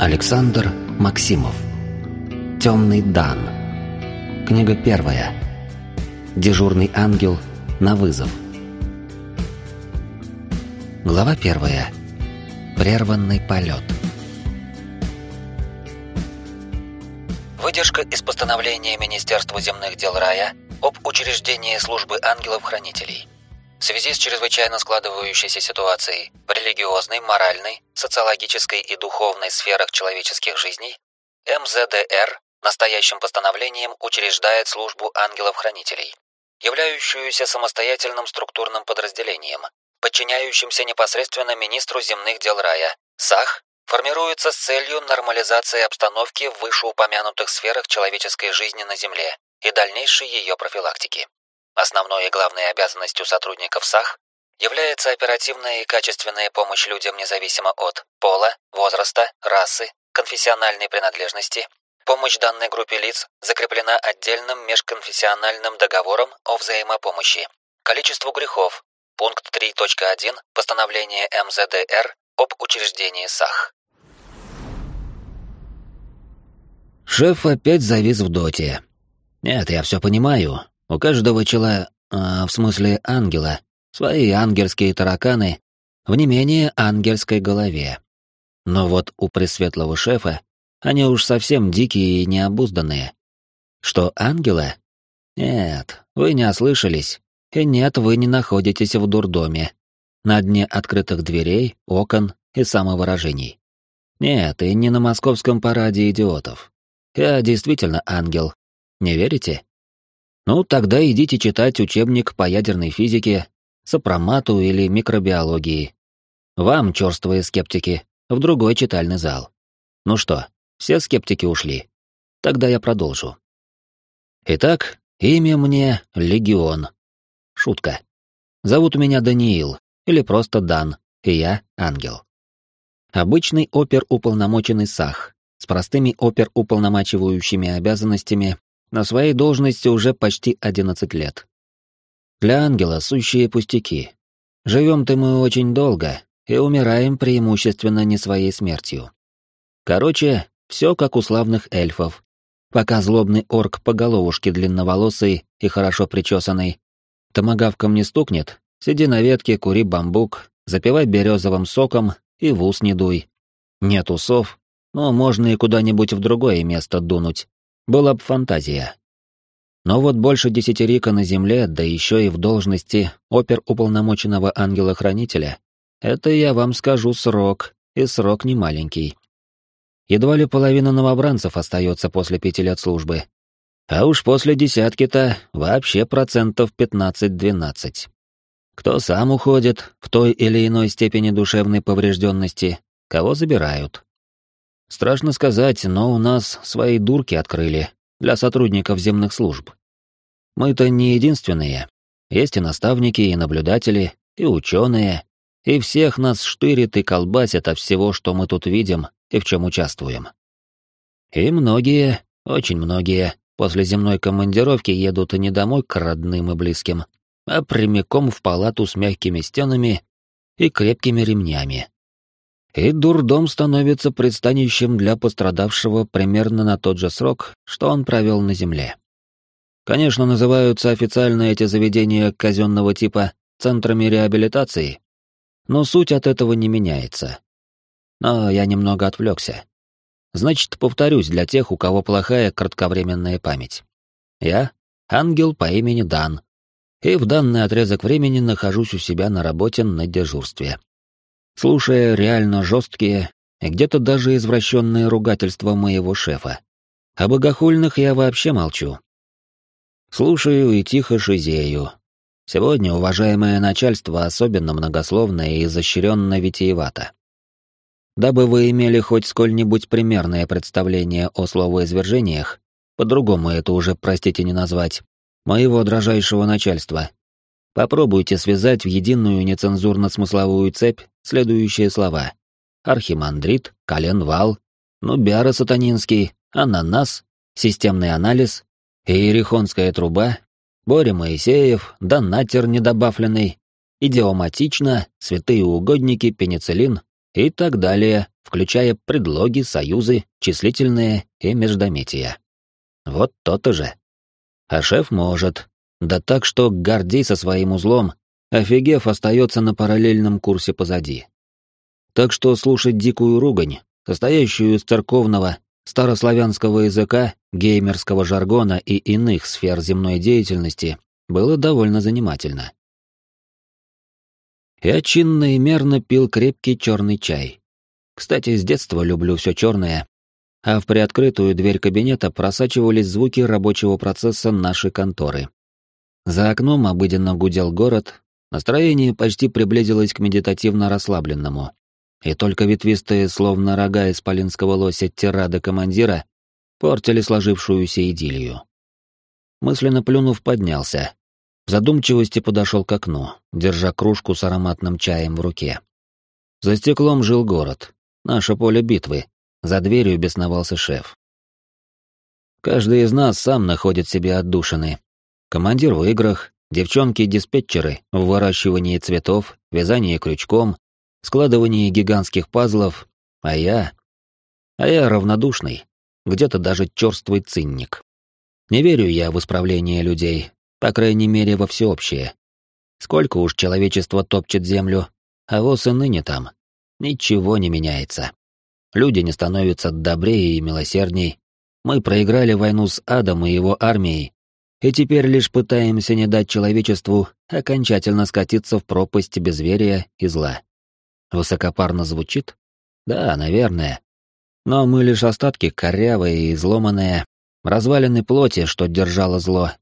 Александр Максимов. Темный Дан. Книга первая. Дежурный ангел на вызов. Глава первая. Прерванный полет. Выдержка из постановления Министерства земных дел рая об учреждении службы ангелов-хранителей. В связи с чрезвычайно складывающейся ситуацией в религиозной, моральной, социологической и духовной сферах человеческих жизней, МЗДР настоящим постановлением учреждает службу ангелов-хранителей, являющуюся самостоятельным структурным подразделением, подчиняющимся непосредственно министру земных дел рая, САХ, формируется с целью нормализации обстановки в вышеупомянутых сферах человеческой жизни на Земле и дальнейшей ее профилактики. Основной и главной обязанностью сотрудников САХ является оперативная и качественная помощь людям независимо от пола, возраста, расы, конфессиональной принадлежности. Помощь данной группе лиц закреплена отдельным межконфессиональным договором о взаимопомощи. Количеству грехов. Пункт 3.1 постановления МЗДР об учреждении САХ. Шеф опять завис в доте. Нет, я все понимаю. У каждого чела, а, в смысле ангела, свои ангельские тараканы в не менее ангельской голове. Но вот у пресветлого шефа они уж совсем дикие и необузданные. Что ангела? Нет, вы не ослышались. И нет, вы не находитесь в дурдоме. На дне открытых дверей, окон и самовыражений. Нет, и не на московском параде идиотов. Я действительно ангел. Не верите? Ну, тогда идите читать учебник по ядерной физике, сопромату или микробиологии. Вам, черствые скептики, в другой читальный зал. Ну что, все скептики ушли? Тогда я продолжу. Итак, имя мне Легион. Шутка. Зовут меня Даниил, или просто Дан, и я ангел. Обычный опер-уполномоченный САХ, с простыми опер-уполномачивающими обязанностями на своей должности уже почти 11 лет. Для ангела сущие пустяки. Живем-то мы очень долго и умираем преимущественно не своей смертью. Короче, все как у славных эльфов. Пока злобный орк по головушке длинноволосый и хорошо причесанный, томагавком не стукнет, сиди на ветке, кури бамбук, запивай березовым соком и в ус не дуй. Нет усов, но можно и куда-нибудь в другое место дунуть. Была б фантазия. Но вот больше десятирика на земле, да еще и в должности опер-уполномоченного ангела-хранителя, это, я вам скажу, срок, и срок не маленький. Едва ли половина новобранцев остается после пяти лет службы. А уж после десятки-то вообще процентов 15-12. Кто сам уходит в той или иной степени душевной поврежденности, кого забирают. Страшно сказать, но у нас свои дурки открыли для сотрудников земных служб. Мы-то не единственные. Есть и наставники, и наблюдатели, и ученые, и всех нас штырит и колбасит от всего, что мы тут видим и в чем участвуем. И многие, очень многие, после земной командировки едут не домой к родным и близким, а прямиком в палату с мягкими стенами и крепкими ремнями и дурдом становится пристанищем для пострадавшего примерно на тот же срок, что он провел на земле. Конечно, называются официально эти заведения казенного типа центрами реабилитации, но суть от этого не меняется. Но я немного отвлекся. Значит, повторюсь для тех, у кого плохая кратковременная память. Я — ангел по имени Дан, и в данный отрезок времени нахожусь у себя на работе на дежурстве слушая реально жесткие и где-то даже извращенные ругательства моего шефа. О богохульных я вообще молчу. Слушаю и тихо шизею. Сегодня уважаемое начальство особенно многословное и изощренно витиевато. Дабы вы имели хоть сколь-нибудь примерное представление о словоизвержениях, по-другому это уже, простите, не назвать, моего дрожайшего начальства, Попробуйте связать в единую нецензурно-смысловую цепь следующие слова. Архимандрит, коленвал, нубяра сатанинский, ананас, системный анализ, иерихонская труба, Боря Моисеев, донатер недобавленный, идиоматично, святые угодники, пенициллин, и так далее, включая предлоги, союзы, числительные и междометия. Вот то-то же. А шеф может. Да так, что Гордей со своим узлом, офигев, остается на параллельном курсе позади. Так что слушать дикую ругань, состоящую из церковного, старославянского языка, геймерского жаргона и иных сфер земной деятельности, было довольно занимательно. Я чинно и мерно пил крепкий черный чай. Кстати, с детства люблю все черное, а в приоткрытую дверь кабинета просачивались звуки рабочего процесса нашей конторы. За окном обыденно гудел город, настроение почти приблизилось к медитативно расслабленному. И только ветвистые, словно рога исполинского лося тирады командира, портили сложившуюся идиллию. Мысленно плюнув, поднялся, в задумчивости подошел к окну, держа кружку с ароматным чаем в руке. За стеклом жил город, наше поле битвы, за дверью бесновался шеф. Каждый из нас сам находит себе отдушины. Командир в играх, девчонки-диспетчеры в выращивании цветов, вязании крючком, складывании гигантских пазлов, а я... А я равнодушный, где-то даже черствый цинник. Не верю я в исправление людей, по крайней мере, во всеобщее. Сколько уж человечество топчет землю, а воз и ныне там. Ничего не меняется. Люди не становятся добрее и милосердней. Мы проиграли войну с адом и его армией, и теперь лишь пытаемся не дать человечеству окончательно скатиться в пропасть безверия и зла. Высокопарно звучит? Да, наверное. Но мы лишь остатки корявые и изломанные, развалины плоти, что держало зло,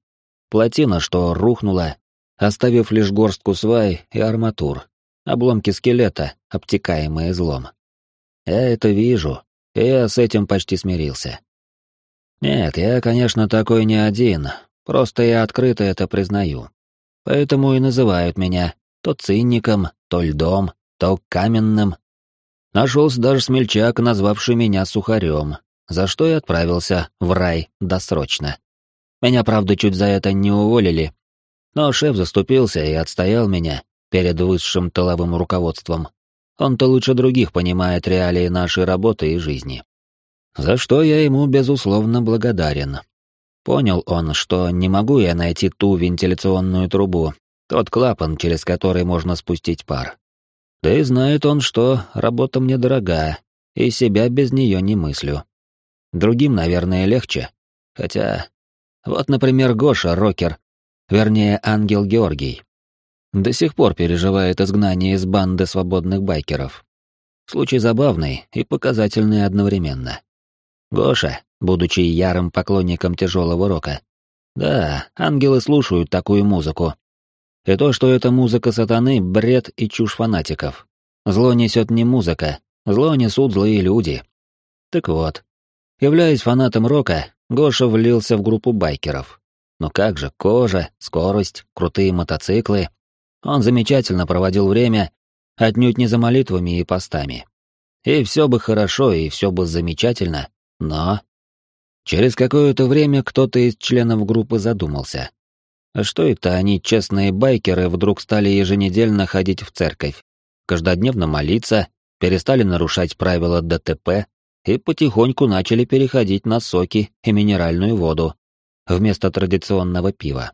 Плотина, что рухнула, оставив лишь горстку свай и арматур, обломки скелета, обтекаемые злом. Я это вижу, и я с этим почти смирился. Нет, я, конечно, такой не один, просто я открыто это признаю. Поэтому и называют меня то циником, то льдом, то каменным. Нашелся даже смельчак, назвавший меня сухарем, за что и отправился в рай досрочно. Меня, правда, чуть за это не уволили. Но шеф заступился и отстоял меня перед высшим тыловым руководством. Он-то лучше других понимает реалии нашей работы и жизни. За что я ему, безусловно, благодарен. Понял он, что не могу я найти ту вентиляционную трубу, тот клапан, через который можно спустить пар. Да и знает он, что работа мне дорога, и себя без нее не мыслю. Другим, наверное, легче. Хотя вот, например, Гоша, рокер, вернее, ангел Георгий. До сих пор переживает изгнание из банды свободных байкеров. Случай забавный и показательный одновременно. Гоша, будучи ярым поклонником тяжелого рока. Да, ангелы слушают такую музыку. И то, что это музыка сатаны, бред и чушь фанатиков. Зло несет не музыка, зло несут злые люди. Так вот, являясь фанатом рока, Гоша влился в группу байкеров. Но как же, кожа, скорость, крутые мотоциклы. Он замечательно проводил время, отнюдь не за молитвами и постами. И все бы хорошо, и все бы замечательно, но... Через какое-то время кто-то из членов группы задумался. А что это они, честные байкеры, вдруг стали еженедельно ходить в церковь, каждодневно молиться, перестали нарушать правила ДТП, и потихоньку начали переходить на соки и минеральную воду вместо традиционного пива.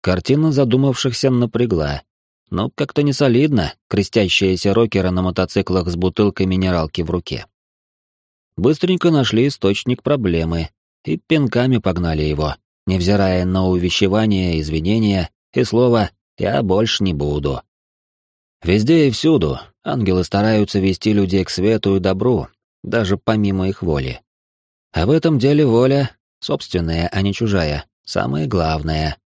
Картина задумавшихся напрягла, но как-то не солидно, крестящиеся рокеры на мотоциклах с бутылкой минералки в руке. Быстренько нашли источник проблемы и пинками погнали его, невзирая на увещевания, извинения и слово «я больше не буду». Везде и всюду ангелы стараются вести людей к свету и добру, даже помимо их воли. А в этом деле воля, собственная, а не чужая, самое главное.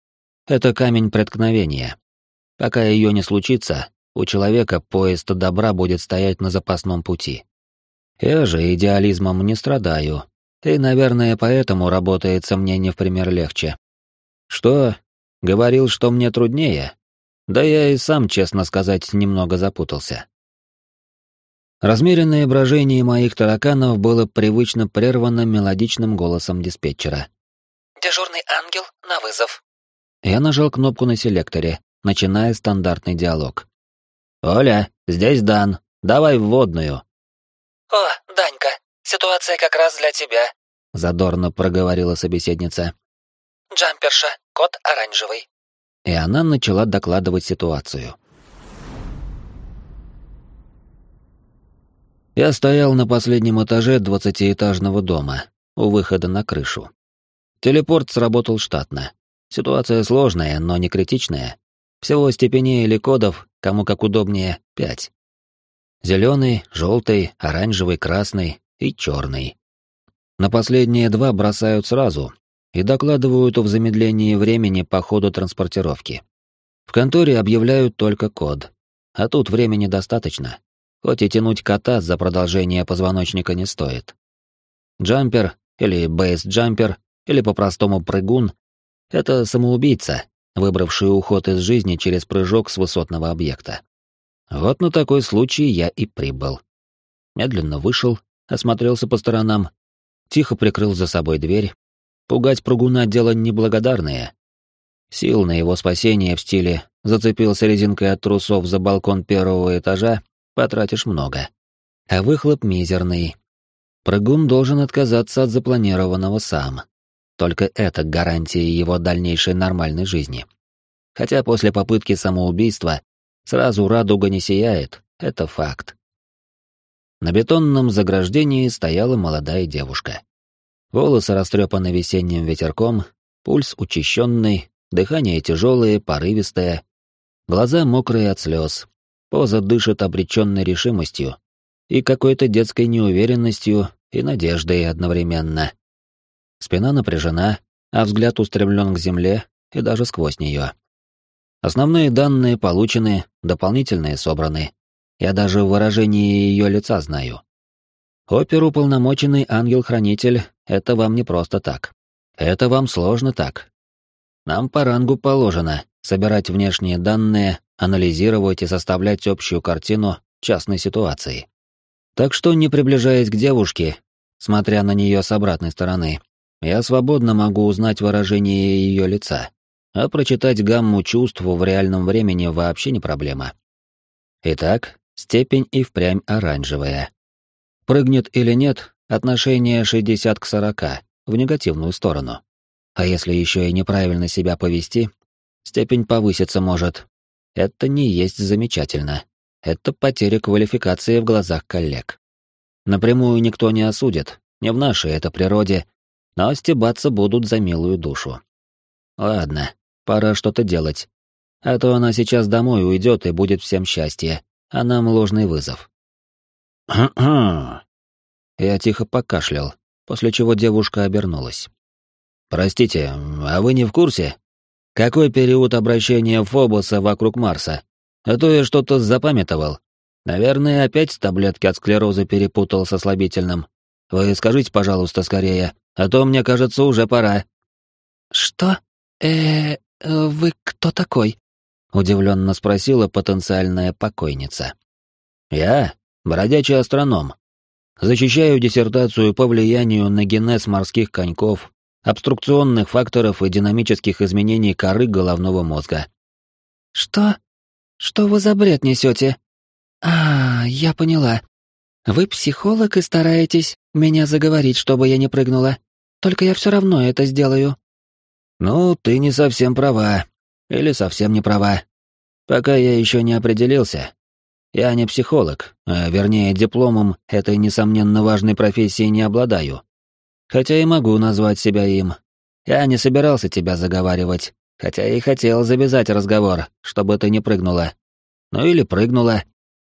Это камень преткновения. Пока ее не случится, у человека поезд добра будет стоять на запасном пути. Я же идеализмом не страдаю, и, наверное, поэтому работается мне не в пример легче. Что? Говорил, что мне труднее? Да я и сам, честно сказать, немного запутался. Размеренное брожение моих тараканов было привычно прервано мелодичным голосом диспетчера. «Дежурный ангел на вызов». Я нажал кнопку на селекторе, начиная стандартный диалог. «Оля, здесь Дан. Давай в водную». «О, Данька, ситуация как раз для тебя», — задорно проговорила собеседница. «Джамперша, кот оранжевый». И она начала докладывать ситуацию. Я стоял на последнем этаже двадцатиэтажного дома, у выхода на крышу. Телепорт сработал штатно. Ситуация сложная, но не критичная. Всего степеней или кодов, кому как удобнее, пять. Зеленый, желтый, оранжевый, красный и черный. На последние два бросают сразу и докладывают о замедлении времени по ходу транспортировки. В конторе объявляют только код, а тут времени достаточно хоть и тянуть кота за продолжение позвоночника не стоит. Джампер или бейс-джампер или по-простому прыгун — это самоубийца, выбравший уход из жизни через прыжок с высотного объекта. Вот на такой случай я и прибыл. Медленно вышел, осмотрелся по сторонам, тихо прикрыл за собой дверь. Пугать прыгуна — дело неблагодарное. Сил на его спасение в стиле зацепился резинкой от трусов за балкон первого этажа потратишь много. А выхлоп мизерный. Прыгун должен отказаться от запланированного сам. Только это гарантия его дальнейшей нормальной жизни. Хотя после попытки самоубийства сразу радуга не сияет, это факт. На бетонном заграждении стояла молодая девушка. Волосы растрепаны весенним ветерком, пульс учащенный, дыхание тяжелое, порывистое, глаза мокрые от слез, Поза дышит обреченной решимостью и какой-то детской неуверенностью и надеждой одновременно. Спина напряжена, а взгляд устремлен к земле и даже сквозь нее. Основные данные получены, дополнительные собраны. Я даже выражение ее лица знаю. Оперуполномоченный ангел-хранитель — это вам не просто так. Это вам сложно так. Нам по рангу положено собирать внешние данные анализировать и составлять общую картину частной ситуации. Так что, не приближаясь к девушке, смотря на нее с обратной стороны, я свободно могу узнать выражение ее лица, а прочитать гамму чувств в реальном времени вообще не проблема. Итак, степень и впрямь оранжевая. Прыгнет или нет, отношение 60 к 40, в негативную сторону. А если еще и неправильно себя повести, степень повыситься может, это не есть замечательно. Это потеря квалификации в глазах коллег. Напрямую никто не осудит, не в нашей это природе, но стебаться будут за милую душу. Ладно, пора что-то делать. А то она сейчас домой уйдет и будет всем счастье, а нам ложный вызов. Я тихо покашлял, после чего девушка обернулась. «Простите, а вы не в курсе? Какой период обращения Фобоса вокруг Марса? А то я что-то запамятовал. Наверное, опять таблетки от склероза перепутал со слабительным. Вы скажите, пожалуйста, скорее, а то, мне кажется, уже пора». «Что? э, -э вы кто такой?» — удивленно спросила потенциальная покойница. «Я — бродячий астроном. Защищаю диссертацию по влиянию на генез морских коньков обструкционных факторов и динамических изменений коры головного мозга. «Что? Что вы за бред несете? А, я поняла. Вы психолог и стараетесь меня заговорить, чтобы я не прыгнула. Только я все равно это сделаю». «Ну, ты не совсем права. Или совсем не права. Пока я еще не определился. Я не психолог, а вернее дипломом этой несомненно важной профессии не обладаю. Хотя и могу назвать себя им. Я не собирался тебя заговаривать, хотя и хотел завязать разговор, чтобы ты не прыгнула. Ну или прыгнула.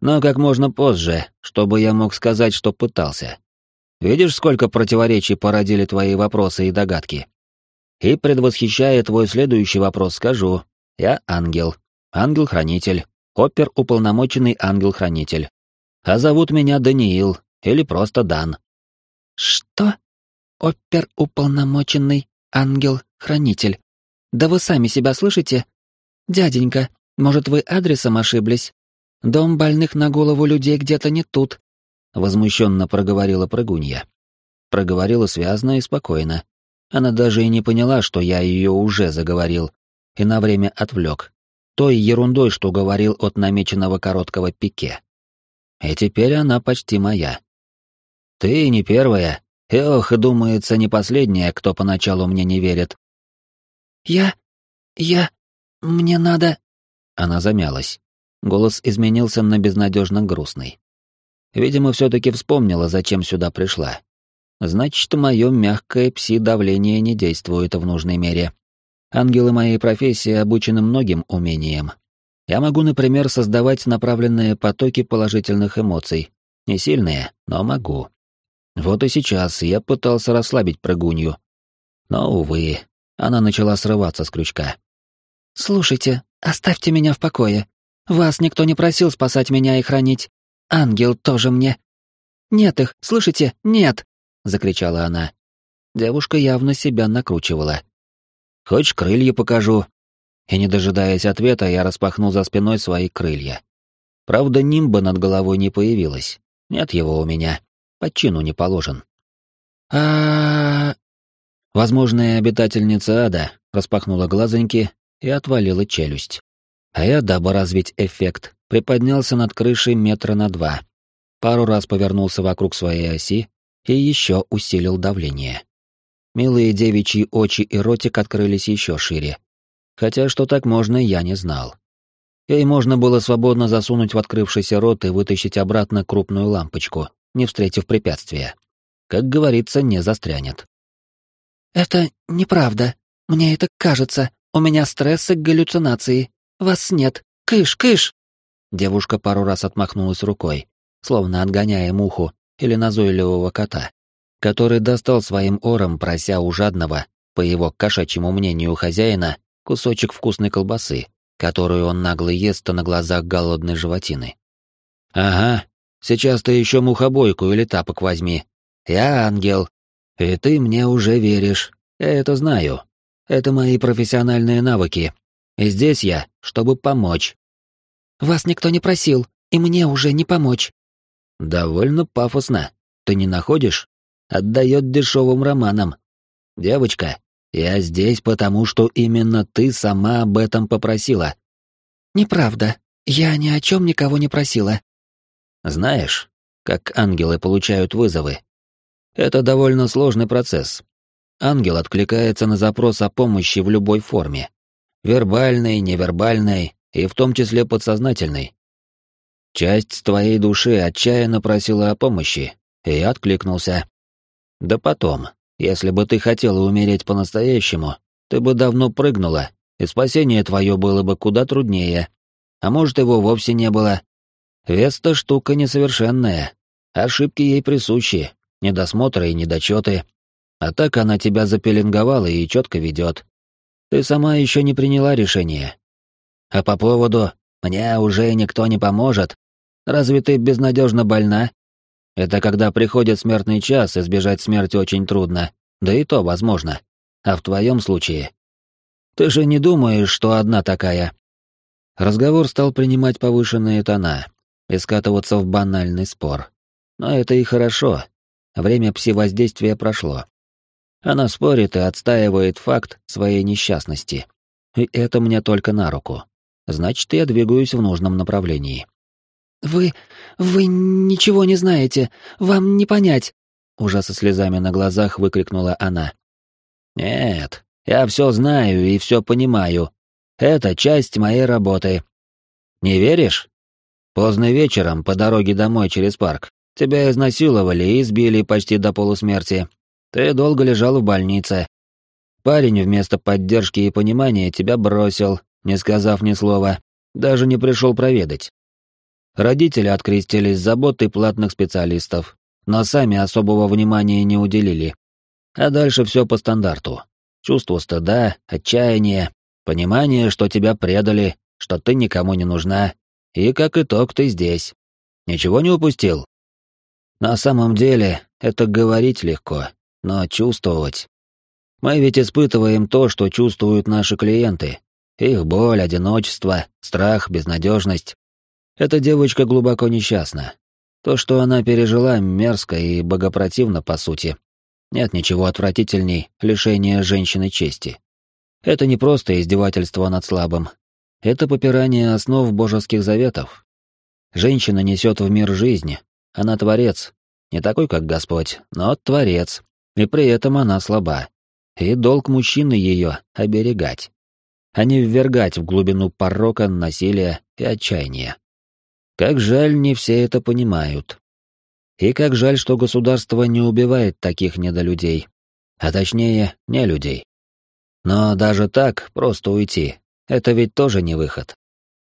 Но как можно позже, чтобы я мог сказать, что пытался. Видишь, сколько противоречий породили твои вопросы и догадки? И, предвосхищая твой следующий вопрос, скажу. Я ангел. Ангел-хранитель. Опер-уполномоченный ангел-хранитель. А зовут меня Даниил, или просто Дан. «Что?» Опер-уполномоченный ангел-хранитель. Да вы сами себя слышите? Дяденька, может, вы адресом ошиблись? Дом больных на голову людей где-то не тут. Возмущенно проговорила прыгунья. Проговорила связно и спокойно. Она даже и не поняла, что я ее уже заговорил, и на время отвлек. Той ерундой, что говорил от намеченного короткого пике. и теперь она почти моя. Ты не первая, ох, думается, не последняя, кто поначалу мне не верит. Я... я... мне надо... Она замялась. Голос изменился на безнадежно грустный. Видимо, все-таки вспомнила, зачем сюда пришла. Значит, мое мягкое пси-давление не действует в нужной мере. Ангелы моей профессии обучены многим умениям. Я могу, например, создавать направленные потоки положительных эмоций. Не сильные, но могу. Вот и сейчас я пытался расслабить прыгунью. Но, увы, она начала срываться с крючка. «Слушайте, оставьте меня в покое. Вас никто не просил спасать меня и хранить. Ангел тоже мне. Нет их, слышите? Нет!» — закричала она. Девушка явно себя накручивала. «Хочешь, крылья покажу?» И, не дожидаясь ответа, я распахнул за спиной свои крылья. Правда, нимба над головой не появилась. Нет его у меня. По чину не положен. а Возможная обитательница ада распахнула глазоньки и отвалила челюсть. А я, дабы развить эффект, приподнялся над крышей метра на два, пару раз повернулся вокруг своей оси и еще усилил давление. Милые девичьи очи и ротик открылись еще шире. Хотя что так можно, я не знал. Ей можно было свободно засунуть в открывшийся рот и вытащить обратно крупную лампочку, не встретив препятствия. Как говорится, не застрянет. «Это неправда. Мне это кажется. У меня стресс и галлюцинации. Вас нет. Кыш, кыш!» Девушка пару раз отмахнулась рукой, словно отгоняя муху или назойливого кота, который достал своим ором, прося у жадного, по его кошачьему мнению хозяина, кусочек вкусной колбасы, которую он нагло ест на глазах голодной животины. «Ага, сейчас ты еще мухобойку или тапок возьми. Я ангел, и ты мне уже веришь. Я это знаю. Это мои профессиональные навыки. И здесь я, чтобы помочь. Вас никто не просил, и мне уже не помочь. Довольно пафосно. Ты не находишь? Отдает дешевым романам. Девочка, я здесь потому, что именно ты сама об этом попросила. Неправда. Я ни о чем никого не просила. Знаешь, как ангелы получают вызовы? Это довольно сложный процесс. Ангел откликается на запрос о помощи в любой форме. Вербальной, невербальной и в том числе подсознательной. Часть твоей души отчаянно просила о помощи, и я откликнулся. Да потом, если бы ты хотела умереть по-настоящему, ты бы давно прыгнула, и спасение твое было бы куда труднее. А может, его вовсе не было. Веста штука несовершенная. Ошибки ей присущи, недосмотры и недочеты. А так она тебя запеленговала и четко ведет. Ты сама еще не приняла решение. А по поводу «мне уже никто не поможет», разве ты безнадежно больна? Это когда приходит смертный час, избежать смерти очень трудно, да и то возможно. А в твоем случае? Ты же не думаешь, что одна такая? Разговор стал принимать повышенные тона и скатываться в банальный спор. Но это и хорошо, Время пси-воздействия прошло. Она спорит и отстаивает факт своей несчастности. И это мне только на руку. Значит, я двигаюсь в нужном направлении. «Вы... вы ничего не знаете. Вам не понять!» Уже со слезами на глазах выкрикнула она. «Нет, я все знаю и все понимаю. Это часть моей работы. Не веришь? Поздно вечером по дороге домой через парк Тебя изнасиловали и избили почти до полусмерти. Ты долго лежал в больнице. Парень вместо поддержки и понимания тебя бросил, не сказав ни слова, даже не пришел проведать. Родители открестились заботой платных специалистов, но сами особого внимания не уделили. А дальше все по стандарту. Чувство стыда, отчаяние, понимание, что тебя предали, что ты никому не нужна, и как итог ты здесь. Ничего не упустил? На самом деле, это говорить легко, но чувствовать. Мы ведь испытываем то, что чувствуют наши клиенты. Их боль, одиночество, страх, безнадежность. Эта девочка глубоко несчастна. То, что она пережила, мерзко и богопротивно, по сути. Нет ничего отвратительней лишения женщины чести. Это не просто издевательство над слабым. Это попирание основ божеских заветов. Женщина несет в мир жизнь, она творец, не такой, как Господь, но творец, и при этом она слаба. И долг мужчины ее — оберегать, а не ввергать в глубину порока, насилия и отчаяния. Как жаль, не все это понимают. И как жаль, что государство не убивает таких недолюдей, а точнее, не людей. Но даже так просто уйти — это ведь тоже не выход.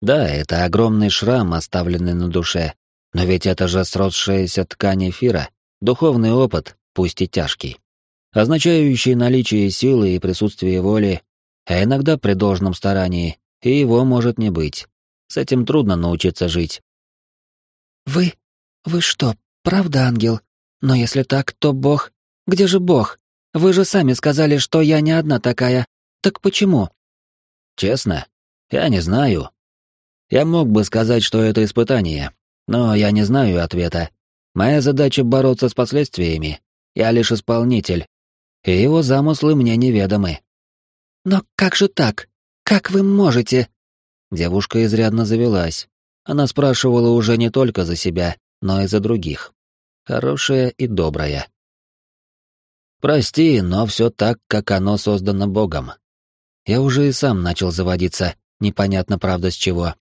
Да, это огромный шрам, оставленный на душе, но ведь это же сросшаяся ткань эфира, духовный опыт, пусть и тяжкий, означающий наличие силы и присутствие воли, а иногда при должном старании и его может не быть. С этим трудно научиться жить. «Вы... вы что, правда ангел? Но если так, то Бог... Где же Бог? Вы же сами сказали, что я не одна такая. Так почему?» «Честно, я не знаю. Я мог бы сказать, что это испытание, но я не знаю ответа. Моя задача бороться с последствиями. Я лишь исполнитель. И его замыслы мне неведомы. Но как же так? Как вы можете? Девушка изрядно завелась. Она спрашивала уже не только за себя, но и за других. Хорошая и добрая. Прости, но все так, как оно создано Богом. Я уже и сам начал заводиться, непонятно правда с чего.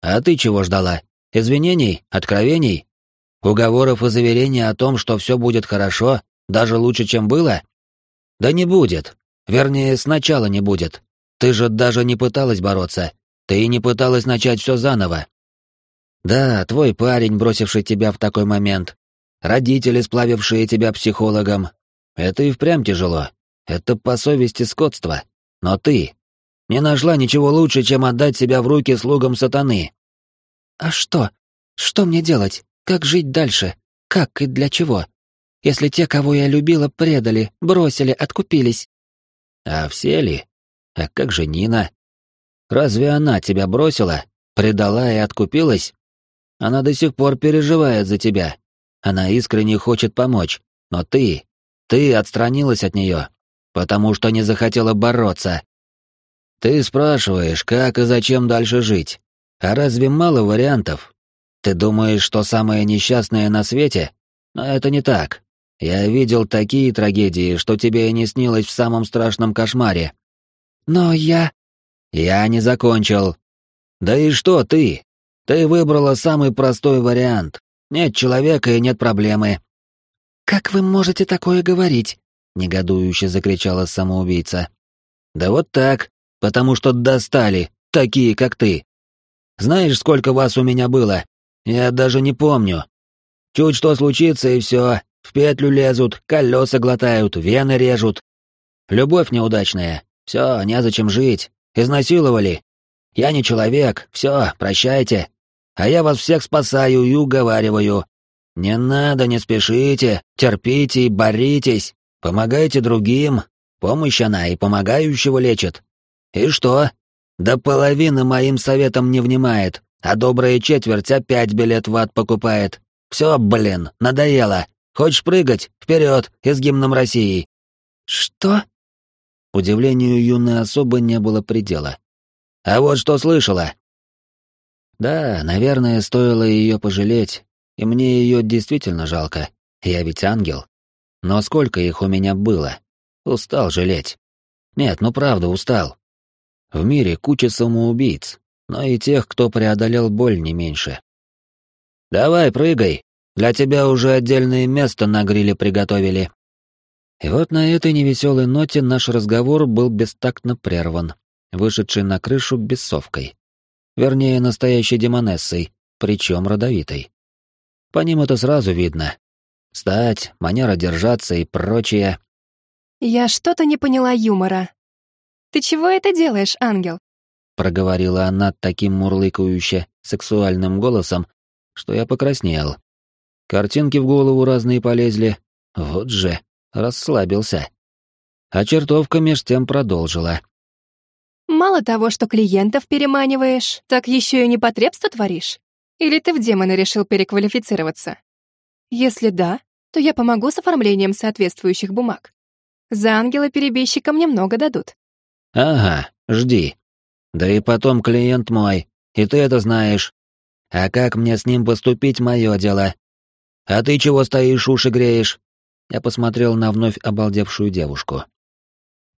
А ты чего ждала? Извинений? Откровений? Уговоров и заверений о том, что все будет хорошо, даже лучше, чем было? Да не будет. Вернее, сначала не будет. Ты же даже не пыталась бороться. Ты и не пыталась начать все заново. Да, твой парень, бросивший тебя в такой момент. Родители, сплавившие тебя психологом. Это и впрямь тяжело. Это по совести скотство. Но ты не нашла ничего лучше, чем отдать себя в руки слугам сатаны. А что? Что мне делать? Как жить дальше? Как и для чего? Если те, кого я любила, предали, бросили, откупились. А все ли? А как же Нина? Разве она тебя бросила, предала и откупилась? Она до сих пор переживает за тебя. Она искренне хочет помочь, но ты, ты отстранилась от нее, потому что не захотела бороться. Ты спрашиваешь, как и зачем дальше жить. А разве мало вариантов? Ты думаешь, что самое несчастное на свете? Но это не так. Я видел такие трагедии, что тебе и не снилось в самом страшном кошмаре. Но я... Я не закончил. Да и что ты? Ты выбрала самый простой вариант. Нет человека и нет проблемы. Как вы можете такое говорить? Негодующе закричала самоубийца. Да вот так, потому что достали, такие как ты. Знаешь, сколько вас у меня было? Я даже не помню. Чуть что случится, и все. В петлю лезут, колеса глотают, вены режут. Любовь неудачная. Все, незачем жить. Изнасиловали. Я не человек, все, прощайте. А я вас всех спасаю и уговариваю. Не надо, не спешите, терпите и боритесь. Помогайте другим. Помощь она и помогающего лечит. И что? До половины моим советом не внимает, а добрая четверть опять билет в ад покупает. Все, блин, надоело. Хочешь прыгать? Вперед, и с гимном России. Что? Удивлению юной особы не было предела. А вот что слышала. Да, наверное, стоило ее пожалеть, и мне ее действительно жалко. Я ведь ангел. Но сколько их у меня было? Устал жалеть. Нет, ну правда, устал. В мире куча самоубийц, но и тех, кто преодолел боль не меньше. «Давай, прыгай! Для тебя уже отдельное место на гриле приготовили». И вот на этой невеселой ноте наш разговор был бестактно прерван, вышедший на крышу бесовкой. Вернее, настоящей демонессой, причем родовитой. По ним это сразу видно. Стать, манера держаться и прочее. «Я что-то не поняла юмора», «Ты чего это делаешь, ангел?» Проговорила она таким мурлыкающе, сексуальным голосом, что я покраснел. Картинки в голову разные полезли. Вот же, расслабился. А чертовка меж тем продолжила. «Мало того, что клиентов переманиваешь, так еще и непотребство творишь? Или ты в демона решил переквалифицироваться? Если да, то я помогу с оформлением соответствующих бумаг. За ангела-перебежчика мне много дадут. «Ага, жди. Да и потом клиент мой, и ты это знаешь. А как мне с ним поступить, мое дело. А ты чего стоишь, уши греешь? Я посмотрел на вновь обалдевшую девушку.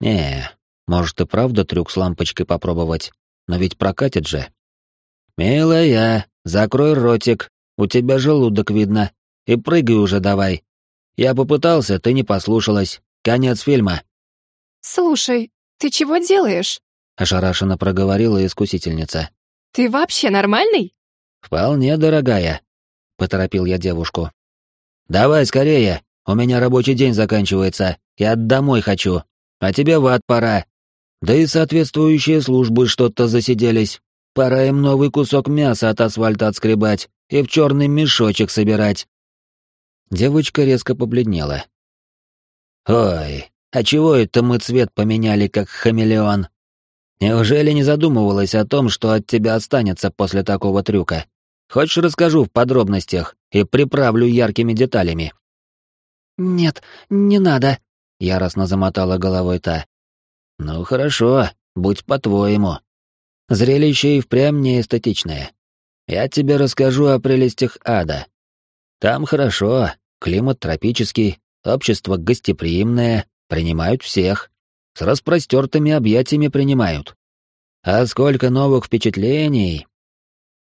Не, может и правда трюк с лампочкой попробовать, но ведь прокатит же. Милая, закрой ротик, у тебя желудок видно, и прыгай уже давай. Я попытался, ты не послушалась. Конец фильма. Слушай, ты чего делаешь? Ошарашенно проговорила искусительница. Ты вообще нормальный? Вполне, дорогая, поторопил я девушку. Давай скорее, у меня рабочий день заканчивается, я домой хочу, а тебе в ад пора. Да и соответствующие службы что-то засиделись. Пора им новый кусок мяса от асфальта отскребать и в черный мешочек собирать. Девочка резко побледнела. «Ой, а чего это мы цвет поменяли, как хамелеон? Неужели не задумывалась о том, что от тебя останется после такого трюка? Хочешь, расскажу в подробностях и приправлю яркими деталями?» «Нет, не надо», — яростно замотала головой та. «Ну хорошо, будь по-твоему. Зрелище и впрямь не эстетичное. Я тебе расскажу о прелестях ада. Там хорошо, климат тропический, общество гостеприимное, принимают всех. С распростертыми объятиями принимают. А сколько новых впечатлений!»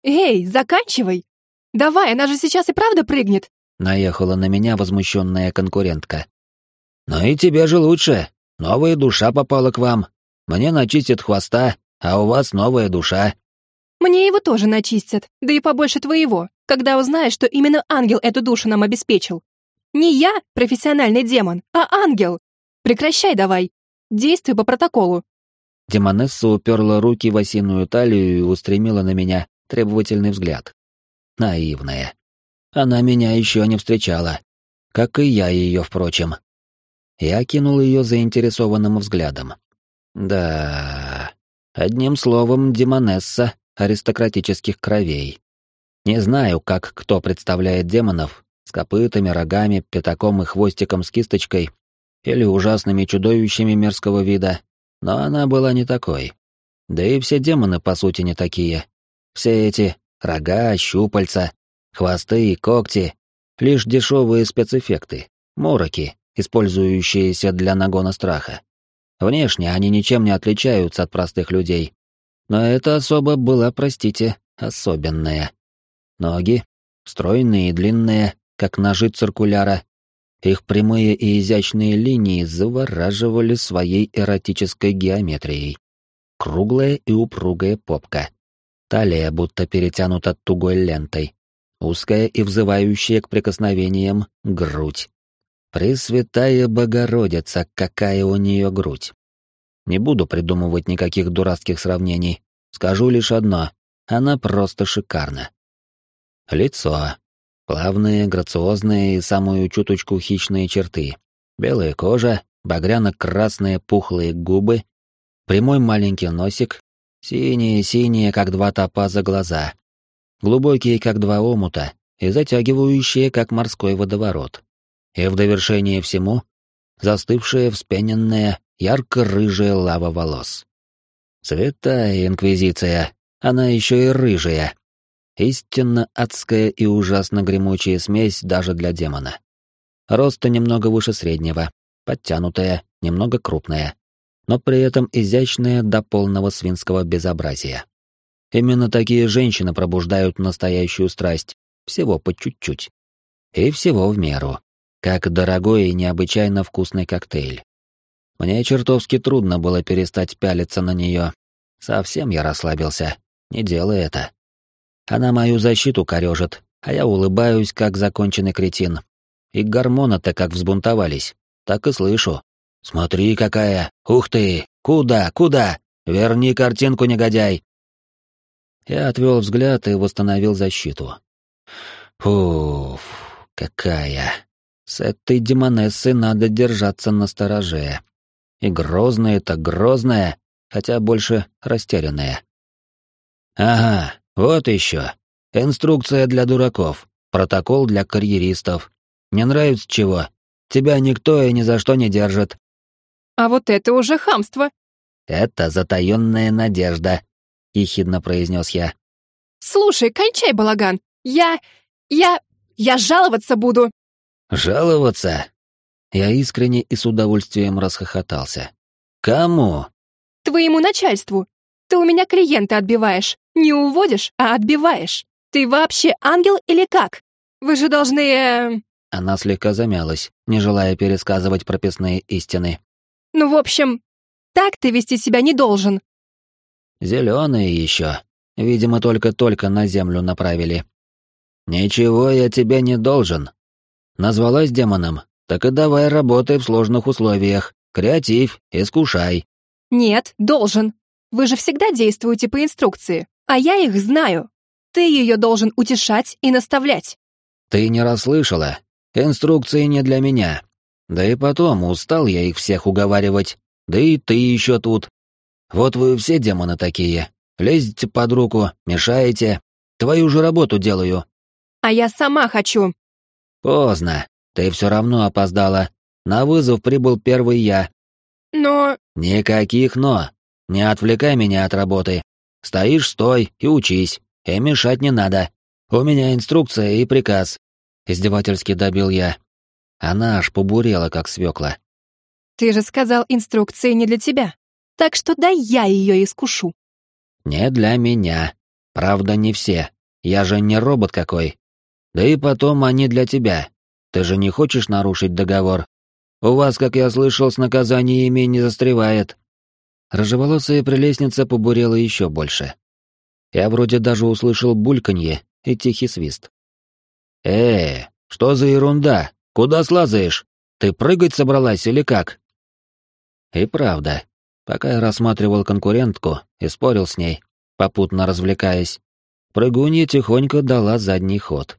«Эй, заканчивай! Давай, она же сейчас и правда прыгнет!» Наехала на меня возмущенная конкурентка. «Ну и тебе же лучше. Новая душа попала к вам. Мне начистят хвоста, а у вас новая душа». «Мне его тоже начистят, да и побольше твоего, когда узнаешь, что именно ангел эту душу нам обеспечил. Не я, профессиональный демон, а ангел. Прекращай давай. Действуй по протоколу». Демонесса уперла руки в осиную талию и устремила на меня требовательный взгляд. Наивная. Она меня еще не встречала. Как и я ее, впрочем. Я кинул ее заинтересованным взглядом. Да, одним словом, демонесса аристократических кровей. Не знаю, как кто представляет демонов, с копытами, рогами, пятаком и хвостиком с кисточкой, или ужасными чудовищами мерзкого вида, но она была не такой. Да и все демоны, по сути, не такие. Все эти рога, щупальца, хвосты и когти — лишь дешевые спецэффекты, мороки, использующиеся для нагона страха. Внешне они ничем не отличаются от простых людей. Но эта особа была, простите, особенная. Ноги, стройные и длинные, как ножи циркуляра. Их прямые и изящные линии завораживали своей эротической геометрией. Круглая и упругая попка. Талия будто перетянута тугой лентой. Узкая и взывающая к прикосновениям грудь. Пресвятая Богородица, какая у нее грудь. Не буду придумывать никаких дурацких сравнений. Скажу лишь одно. Она просто шикарна. Лицо. Плавные, грациозные и самую чуточку хищные черты. Белая кожа, багряно-красные пухлые губы, прямой маленький носик, синие-синие, как два топаза глаза, глубокие, как два омута, и затягивающие, как морской водоворот и в довершение всему застывшая вспененная ярко-рыжая лава волос. Святая инквизиция, она еще и рыжая. Истинно адская и ужасно гремучая смесь даже для демона. Роста немного выше среднего, подтянутая, немного крупная, но при этом изящная до полного свинского безобразия. Именно такие женщины пробуждают настоящую страсть, всего по чуть-чуть. И всего в меру как дорогой и необычайно вкусный коктейль. Мне чертовски трудно было перестать пялиться на нее. Совсем я расслабился. Не делай это. Она мою защиту корежит, а я улыбаюсь, как законченный кретин. И гормоны-то как взбунтовались. Так и слышу. «Смотри, какая! Ух ты! Куда? Куда? Верни картинку, негодяй!» Я отвел взгляд и восстановил защиту. Фуф, какая! С этой демонессой надо держаться на стороже. И грозная-то грозная, хотя больше растерянная. Ага, вот еще. Инструкция для дураков. Протокол для карьеристов. Не нравится чего? Тебя никто и ни за что не держит. А вот это уже хамство. Это затаённая надежда, ехидно произнес я. Слушай, кончай балаган. Я... я... я жаловаться буду. Жаловаться? Я искренне и с удовольствием расхохотался. Кому? Твоему начальству. Ты у меня клиента отбиваешь. Не уводишь, а отбиваешь. Ты вообще ангел или как? Вы же должны... Э... Она слегка замялась, не желая пересказывать прописные истины. Ну, в общем, так ты вести себя не должен. Зеленые еще. Видимо, только-только на землю направили. Ничего я тебе не должен. Назвалась демоном, так и давай работай в сложных условиях. Креатив, искушай. Нет, должен. Вы же всегда действуете по инструкции, а я их знаю. Ты ее должен утешать и наставлять. Ты не расслышала. Инструкции не для меня. Да и потом, устал я их всех уговаривать. Да и ты еще тут. Вот вы все демоны такие. Лезете под руку, мешаете. Твою же работу делаю. А я сама хочу. Поздно. Ты все равно опоздала. На вызов прибыл первый я. Но... Никаких «но». Не отвлекай меня от работы. Стоишь, стой и учись. И мешать не надо. У меня инструкция и приказ. Издевательски добил я. Она аж побурела, как свекла. Ты же сказал, инструкции не для тебя. Так что дай я ее искушу. Не для меня. Правда, не все. Я же не робот какой. Да и потом они для тебя. Ты же не хочешь нарушить договор? У вас, как я слышал, с наказаниями не застревает. Рыжеволосая прелестница побурела еще больше. Я вроде даже услышал бульканье и тихий свист. «Э, что за ерунда? Куда слазаешь? Ты прыгать собралась или как?» И правда, пока я рассматривал конкурентку и спорил с ней, попутно развлекаясь, прыгунья тихонько дала задний ход.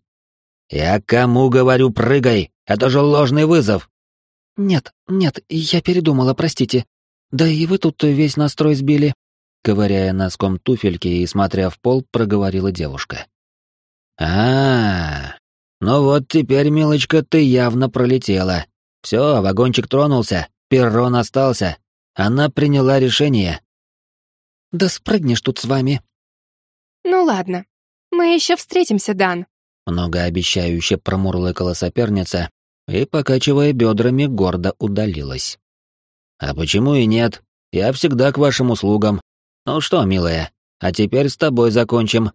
«Я кому говорю прыгай? Это же ложный вызов!» «Нет, нет, я передумала, простите. Да и вы тут весь настрой сбили», — ковыряя носком туфельки и смотря в пол, проговорила девушка. а, -а, -а ну вот теперь, милочка, ты явно пролетела. Все, вагончик тронулся, перрон остался. Она приняла решение». «Да спрыгнешь тут с вами». «Ну ладно, мы еще встретимся, Дан», многообещающе промурлыкала соперница и, покачивая бедрами, гордо удалилась. «А почему и нет? Я всегда к вашим услугам. Ну что, милая, а теперь с тобой закончим».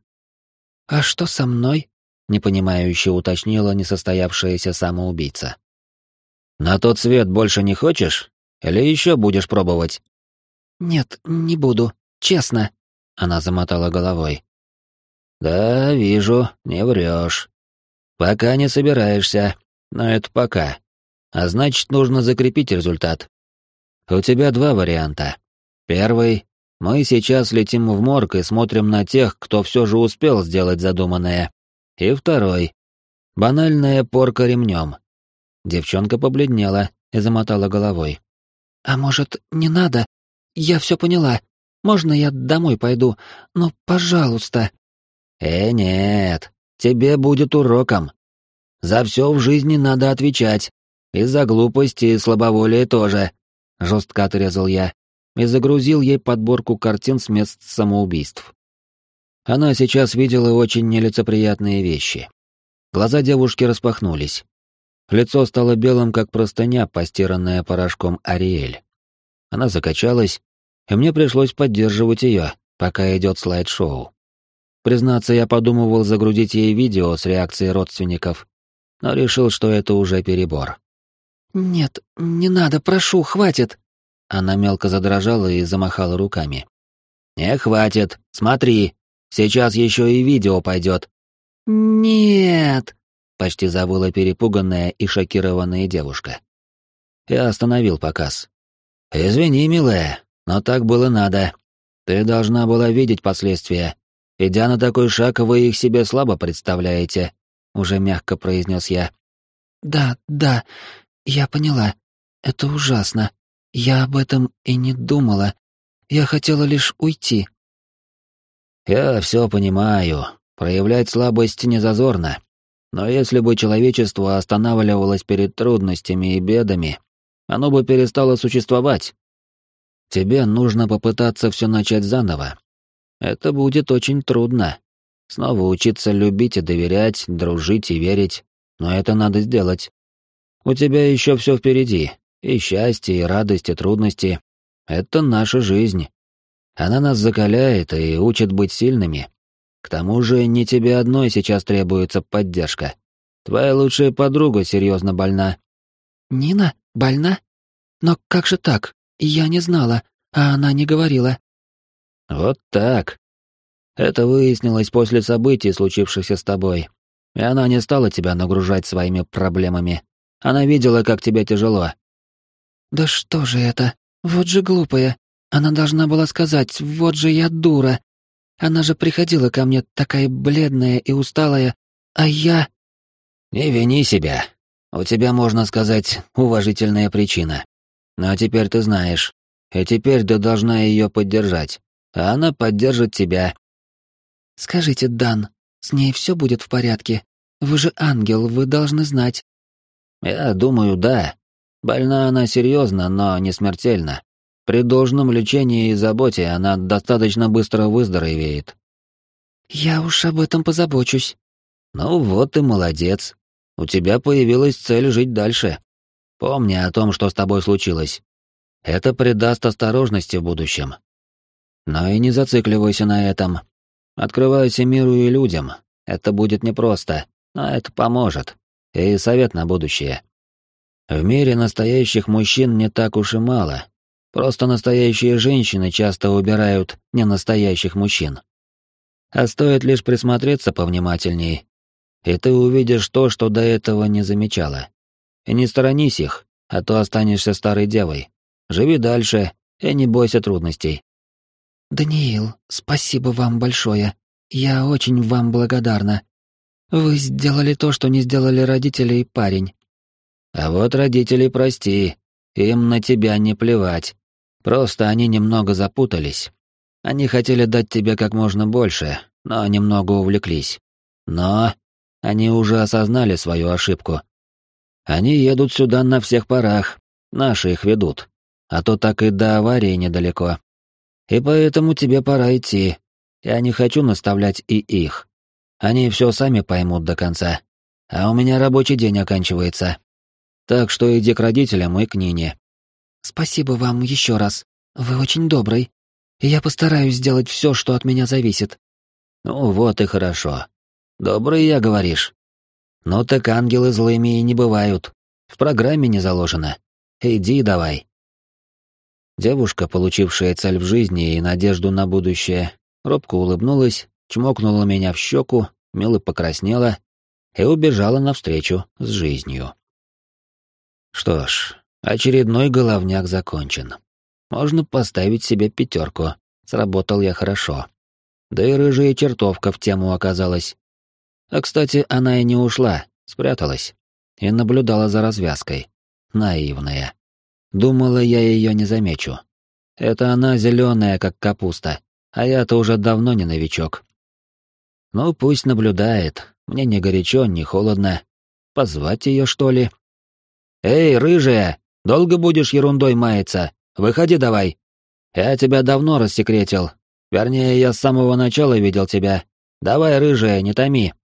«А что со мной?» — непонимающе уточнила несостоявшаяся самоубийца. «На тот свет больше не хочешь? Или еще будешь пробовать?» «Нет, не буду, честно», — она замотала головой. «Да, вижу, не врешь. Пока не собираешься, но это пока. А значит, нужно закрепить результат. У тебя два варианта. Первый — мы сейчас летим в морг и смотрим на тех, кто все же успел сделать задуманное. И второй — банальная порка ремнем. Девчонка побледнела и замотала головой. «А может, не надо? Я все поняла. Можно я домой пойду? Ну, пожалуйста». «Э, нет, тебе будет уроком. За все в жизни надо отвечать. И за глупости и слабоволие тоже», — жестко отрезал я и загрузил ей подборку картин с мест самоубийств. Она сейчас видела очень нелицеприятные вещи. Глаза девушки распахнулись. Лицо стало белым, как простыня, постиранная порошком Ариэль. Она закачалась, и мне пришлось поддерживать ее, пока идет слайд-шоу. Признаться, я подумывал загрузить ей видео с реакцией родственников, но решил, что это уже перебор. «Нет, не надо, прошу, хватит!» Она мелко задрожала и замахала руками. «Не хватит, смотри, сейчас еще и видео пойдет». «Нет!» — почти забыла перепуганная и шокированная девушка. Я остановил показ. «Извини, милая, но так было надо. Ты должна была видеть последствия, Идя на такой шаг, вы их себе слабо представляете, уже мягко произнес я. Да, да, я поняла. Это ужасно. Я об этом и не думала. Я хотела лишь уйти. Я все понимаю. Проявлять слабость не зазорно. Но если бы человечество останавливалось перед трудностями и бедами, оно бы перестало существовать. Тебе нужно попытаться все начать заново, это будет очень трудно. Снова учиться любить и доверять, дружить и верить. Но это надо сделать. У тебя еще все впереди. И счастье, и радость, и трудности. Это наша жизнь. Она нас закаляет и учит быть сильными. К тому же не тебе одной сейчас требуется поддержка. Твоя лучшая подруга серьезно больна. Нина? Больна? Но как же так? Я не знала, а она не говорила. Вот так. Это выяснилось после событий, случившихся с тобой. И она не стала тебя нагружать своими проблемами. Она видела, как тебе тяжело. Да что же это? Вот же глупая. Она должна была сказать, вот же я дура. Она же приходила ко мне такая бледная и усталая, а я... Не вини себя. У тебя, можно сказать, уважительная причина. Но теперь ты знаешь. И теперь ты должна ее поддержать. А она поддержит тебя. Скажите, Дан, с ней все будет в порядке? Вы же ангел, вы должны знать. Я думаю, да. Больна она серьезно, но не смертельно. При должном лечении и заботе она достаточно быстро выздоровеет. Я уж об этом позабочусь. Ну вот и молодец. У тебя появилась цель жить дальше. Помни о том, что с тобой случилось. Это придаст осторожности в будущем. Но и не зацикливайся на этом. Открывайся миру и людям. Это будет непросто, но это поможет. И совет на будущее. В мире настоящих мужчин не так уж и мало. Просто настоящие женщины часто убирают ненастоящих мужчин. А стоит лишь присмотреться повнимательней, и ты увидишь то, что до этого не замечала. И не сторонись их, а то останешься старой девой. Живи дальше и не бойся трудностей. Даниил, спасибо вам большое. Я очень вам благодарна. Вы сделали то, что не сделали родители и парень. А вот родителей прости, им на тебя не плевать. Просто они немного запутались. Они хотели дать тебе как можно больше, но немного увлеклись. Но они уже осознали свою ошибку. Они едут сюда на всех парах, наши их ведут, а то так и до аварии недалеко. И поэтому тебе пора идти. Я не хочу наставлять и их. Они все сами поймут до конца. А у меня рабочий день оканчивается. Так что иди к родителям и к Нине. Спасибо вам еще раз. Вы очень добрый. Я постараюсь сделать все, что от меня зависит. Ну вот и хорошо. Добрый я, говоришь. Ну так ангелы злыми и не бывают. В программе не заложено. Иди давай. Девушка, получившая цель в жизни и надежду на будущее, робко улыбнулась, чмокнула меня в щеку, мило покраснела и убежала навстречу с жизнью. Что ж, очередной головняк закончен. Можно поставить себе пятерку. Сработал я хорошо. Да и рыжая чертовка в тему оказалась. А, кстати, она и не ушла, спряталась. И наблюдала за развязкой. Наивная. Думала, я ее не замечу. Это она зеленая, как капуста, а я-то уже давно не новичок. Ну, пусть наблюдает, мне не горячо, не холодно. Позвать ее, что ли? «Эй, рыжая, долго будешь ерундой маяться? Выходи давай. Я тебя давно рассекретил. Вернее, я с самого начала видел тебя. Давай, рыжая, не томи».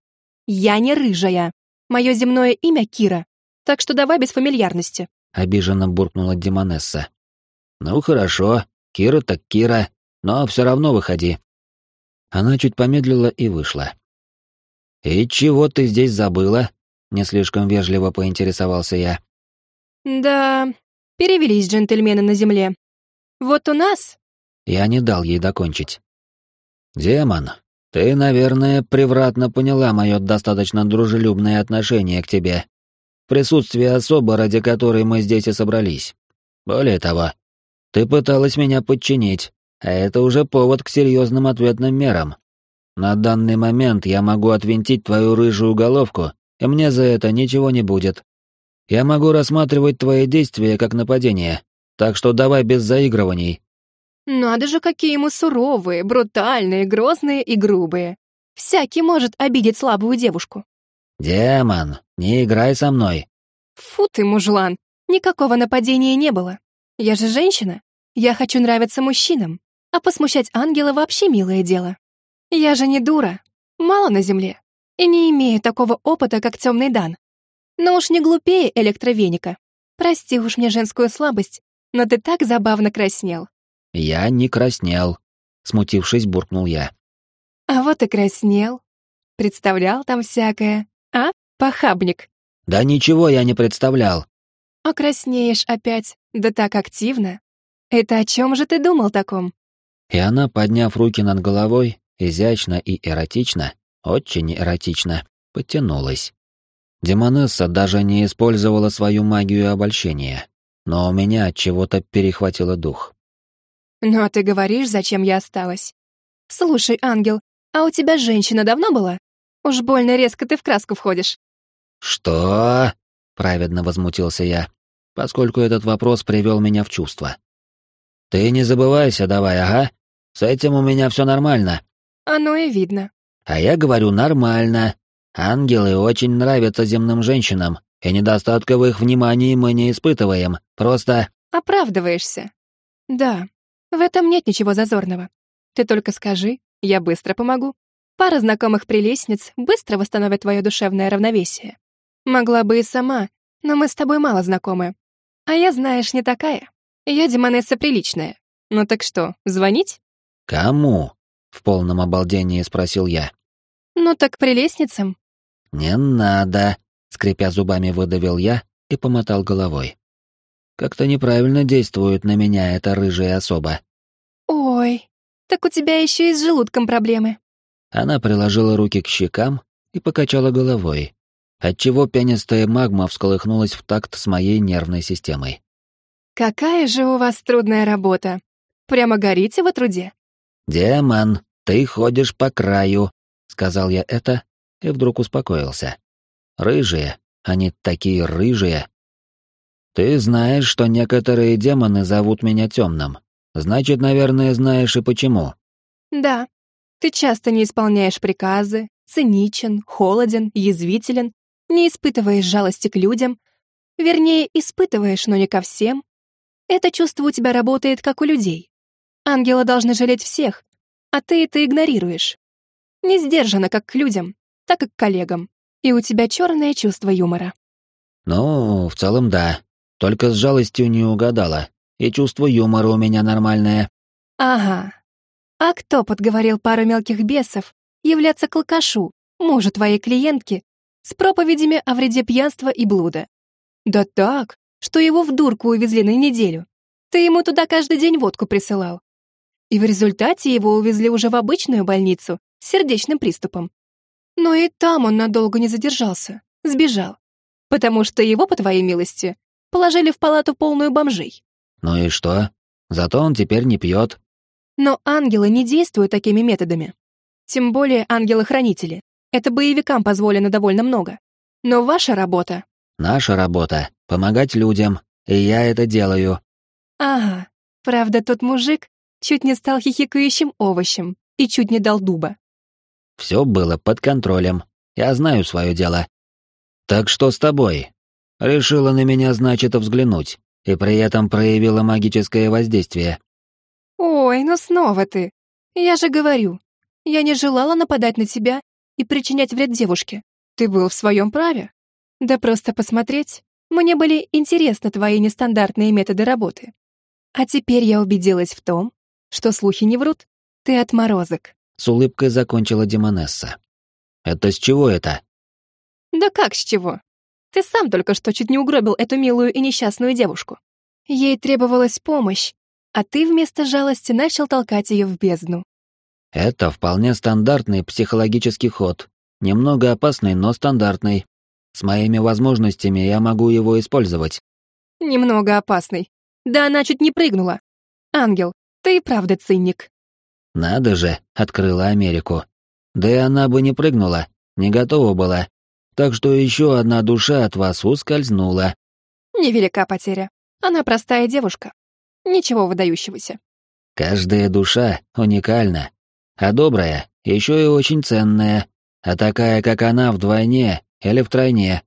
«Я не рыжая. Мое земное имя Кира. Так что давай без фамильярности обиженно буркнула Демонесса. Ну хорошо, Кира так Кира, но все равно выходи. Она чуть помедлила и вышла. И чего ты здесь забыла? Не слишком вежливо поинтересовался я. Да, перевелись джентльмены на земле. Вот у нас... Я не дал ей докончить. Демон, ты, наверное, превратно поняла мое достаточно дружелюбное отношение к тебе присутствие особы, ради которой мы здесь и собрались. Более того, ты пыталась меня подчинить, а это уже повод к серьезным ответным мерам. На данный момент я могу отвинтить твою рыжую головку, и мне за это ничего не будет. Я могу рассматривать твои действия как нападение, так что давай без заигрываний». «Надо же, какие мы суровые, брутальные, грозные и грубые. Всякий может обидеть слабую девушку». «Демон, не играй со мной!» «Фу ты, мужлан! Никакого нападения не было. Я же женщина. Я хочу нравиться мужчинам, а посмущать ангела вообще милое дело. Я же не дура. Мало на земле. И не имею такого опыта, как темный дан. Но уж не глупее электровеника. Прости уж мне женскую слабость, но ты так забавно краснел. Я не краснел, смутившись, буркнул я. А вот и краснел. Представлял там всякое. Похабник? Да ничего я не представлял. А краснеешь опять, да так активно. Это о чем же ты думал таком? И она, подняв руки над головой, изящно и эротично, очень эротично, подтянулась. Демонесса даже не использовала свою магию обольщения, но у меня от чего-то перехватило дух. «Ну а ты говоришь, зачем я осталась? Слушай, ангел, а у тебя женщина давно была? Уж больно резко ты в краску входишь». «Что?» — праведно возмутился я, поскольку этот вопрос привел меня в чувство. «Ты не забывайся давай, ага. С этим у меня все нормально». «Оно и видно». «А я говорю нормально. Ангелы очень нравятся земным женщинам, и недостатка в их внимании мы не испытываем, просто...» «Оправдываешься». «Да, в этом нет ничего зазорного. Ты только скажи, я быстро помогу. Пара знакомых прелестниц быстро восстановят твое душевное равновесие. Могла бы и сама, но мы с тобой мало знакомы. А я, знаешь, не такая. Я демонесса приличная. Ну так что, звонить? Кому? В полном обалдении спросил я. Ну так прелестницам. Не надо, скрипя зубами выдавил я и помотал головой. Как-то неправильно действует на меня эта рыжая особа. Ой, так у тебя еще и с желудком проблемы. Она приложила руки к щекам и покачала головой, отчего пенистая магма всколыхнулась в такт с моей нервной системой. «Какая же у вас трудная работа! Прямо горите в труде!» «Демон, ты ходишь по краю», — сказал я это и вдруг успокоился. «Рыжие, они такие рыжие!» «Ты знаешь, что некоторые демоны зовут меня темным. Значит, наверное, знаешь и почему». «Да. Ты часто не исполняешь приказы, циничен, холоден, язвителен, не испытываешь жалости к людям. Вернее, испытываешь, но не ко всем. Это чувство у тебя работает, как у людей. Ангелы должны жалеть всех, а ты это игнорируешь. Не сдержанно, как к людям, так и к коллегам. И у тебя черное чувство юмора. Ну, в целом да. Только с жалостью не угадала. И чувство юмора у меня нормальное. Ага. А кто подговорил пару мелких бесов являться к алкашу, мужу твоей клиентки, с проповедями о вреде пьянства и блуда? Да так, что его в дурку увезли на неделю. Ты ему туда каждый день водку присылал. И в результате его увезли уже в обычную больницу с сердечным приступом. Но и там он надолго не задержался, сбежал. Потому что его, по твоей милости, положили в палату полную бомжей. Ну и что? Зато он теперь не пьет. Но ангелы не действуют такими методами. Тем более ангелы-хранители. Это боевикам позволено довольно много. Но ваша работа... Наша работа — помогать людям, и я это делаю. Ага. Правда, тот мужик чуть не стал хихикающим овощем и чуть не дал дуба. Все было под контролем. Я знаю свое дело. Так что с тобой? Решила на меня, значит, взглянуть, и при этом проявила магическое воздействие. Ой, ну снова ты. Я же говорю, я не желала нападать на тебя и причинять вред девушке. Ты был в своем праве. Да просто посмотреть. Мне были интересны твои нестандартные методы работы. А теперь я убедилась в том, что слухи не врут. Ты отморозок. С улыбкой закончила Демонесса. Это с чего это? Да как с чего? Ты сам только что чуть не угробил эту милую и несчастную девушку. Ей требовалась помощь, а ты вместо жалости начал толкать ее в бездну. Это вполне стандартный психологический ход. Немного опасный, но стандартный. С моими возможностями я могу его использовать. Немного опасный. Да она чуть не прыгнула. Ангел, ты и правда циник. Надо же, открыла Америку. Да и она бы не прыгнула, не готова была так что еще одна душа от вас ускользнула. Невелика потеря. Она простая девушка. Ничего выдающегося. Каждая душа уникальна, а добрая еще и очень ценная, а такая, как она, вдвойне или втройне.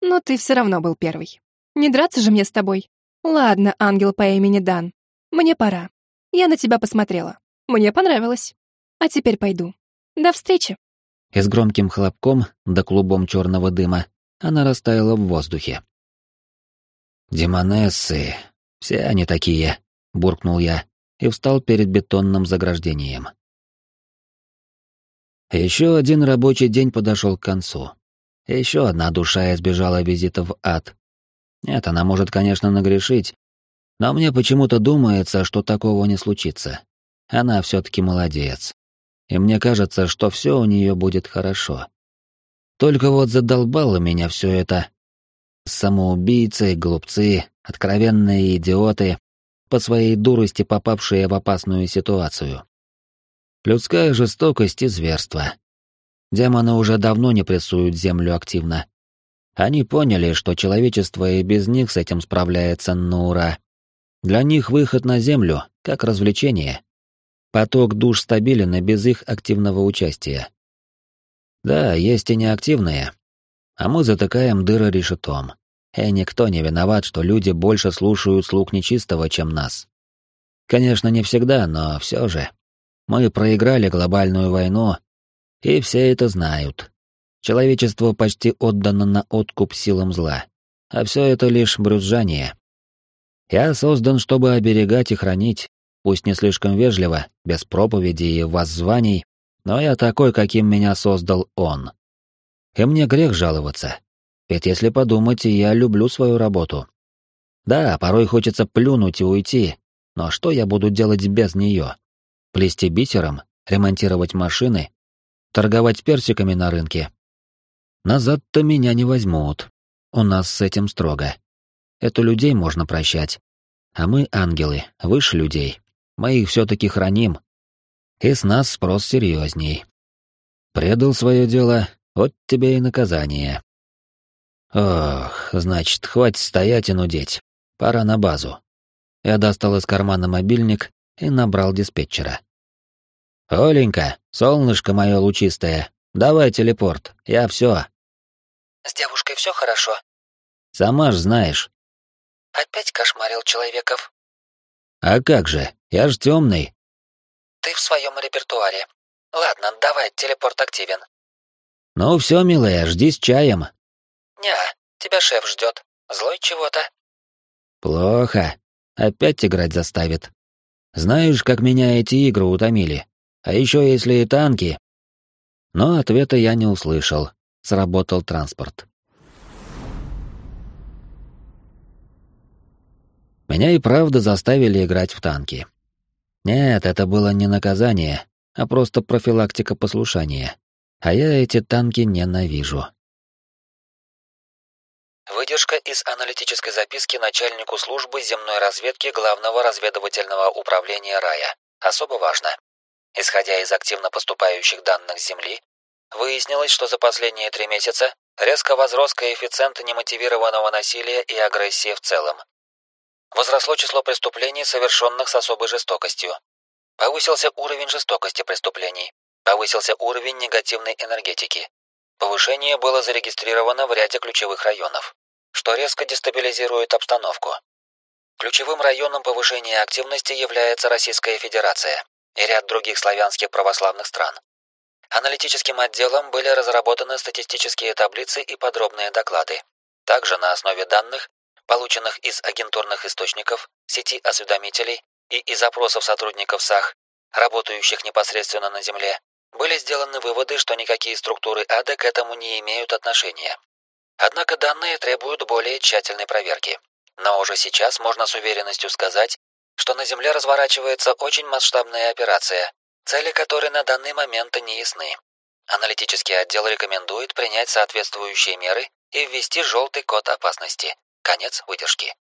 Но ты все равно был первый. Не драться же мне с тобой. Ладно, ангел по имени Дан. Мне пора. Я на тебя посмотрела. Мне понравилось. А теперь пойду. До встречи. и с громким хлопком да клубом черного дыма она растаяла в воздухе. «Демонессы, все они такие», — буркнул я и встал перед бетонным заграждением. Еще один рабочий день подошел к концу. Еще одна душа избежала визита в ад. Нет, она может, конечно, нагрешить, но мне почему-то думается, что такого не случится. Она все-таки молодец. И мне кажется, что все у нее будет хорошо. Только вот задолбало меня все это. Самоубийцы, глупцы, откровенные идиоты, по своей дурости попавшие в опасную ситуацию. Людская жестокость и зверство. Демоны уже давно не прессуют землю активно. Они поняли, что человечество и без них с этим справляется на ура. Для них выход на землю — как развлечение. Поток душ стабилен и без их активного участия. Да, есть и неактивные. А мы затыкаем дыры решетом. И никто не виноват, что люди больше слушают слуг нечистого, чем нас. Конечно, не всегда, но все же. Мы проиграли глобальную войну, и все это знают. Человечество почти отдано на откуп силам зла. А все это лишь брюзжание. Я создан, чтобы оберегать и хранить, пусть не слишком вежливо, без проповеди и воззваний, но я такой, каким меня создал он. И мне грех жаловаться. Ведь если подумать, я люблю свою работу. Да, порой хочется плюнуть и уйти, но что я буду делать без нее? Плести бисером, ремонтировать машины, торговать персиками на рынке. Назад-то меня не возьмут. У нас с этим строго. Это людей можно прощать. А мы ангелы, выше людей. Мы их все-таки храним. И с нас спрос серьезней. Предал свое дело, вот тебе и наказание. Ох, значит, хватит стоять и нудеть. Пора на базу. Я достал из кармана мобильник и набрал диспетчера. «Оленька, солнышко мое лучистое, давай телепорт, я все. «С девушкой все хорошо?» «Сама ж знаешь». Опять кошмарил человеков. А как же? Я ж темный. Ты в своем репертуаре. Ладно, давай, телепорт активен. Ну все, милая, жди с чаем. Не, тебя шеф ждет. Злой чего-то. Плохо. Опять играть заставит. Знаешь, как меня эти игры утомили. А еще если и танки. Но ответа я не услышал. Сработал транспорт. Меня и правда заставили играть в танки. Нет, это было не наказание, а просто профилактика послушания. А я эти танки ненавижу. Выдержка из аналитической записки начальнику службы земной разведки Главного разведывательного управления РАЯ. Особо важно. Исходя из активно поступающих данных Земли, выяснилось, что за последние три месяца резко возрос коэффициент немотивированного насилия и агрессии в целом. Возросло число преступлений, совершенных с особой жестокостью. Повысился уровень жестокости преступлений. Повысился уровень негативной энергетики. Повышение было зарегистрировано в ряде ключевых районов, что резко дестабилизирует обстановку. Ключевым районом повышения активности является Российская Федерация и ряд других славянских православных стран. Аналитическим отделом были разработаны статистические таблицы и подробные доклады. Также на основе данных, полученных из агентурных источников, сети осведомителей и из опросов сотрудников САХ, работающих непосредственно на Земле, были сделаны выводы, что никакие структуры ада к этому не имеют отношения. Однако данные требуют более тщательной проверки. Но уже сейчас можно с уверенностью сказать, что на Земле разворачивается очень масштабная операция, цели которой на данный момент не ясны. Аналитический отдел рекомендует принять соответствующие меры и ввести желтый код опасности. Конец выдержки.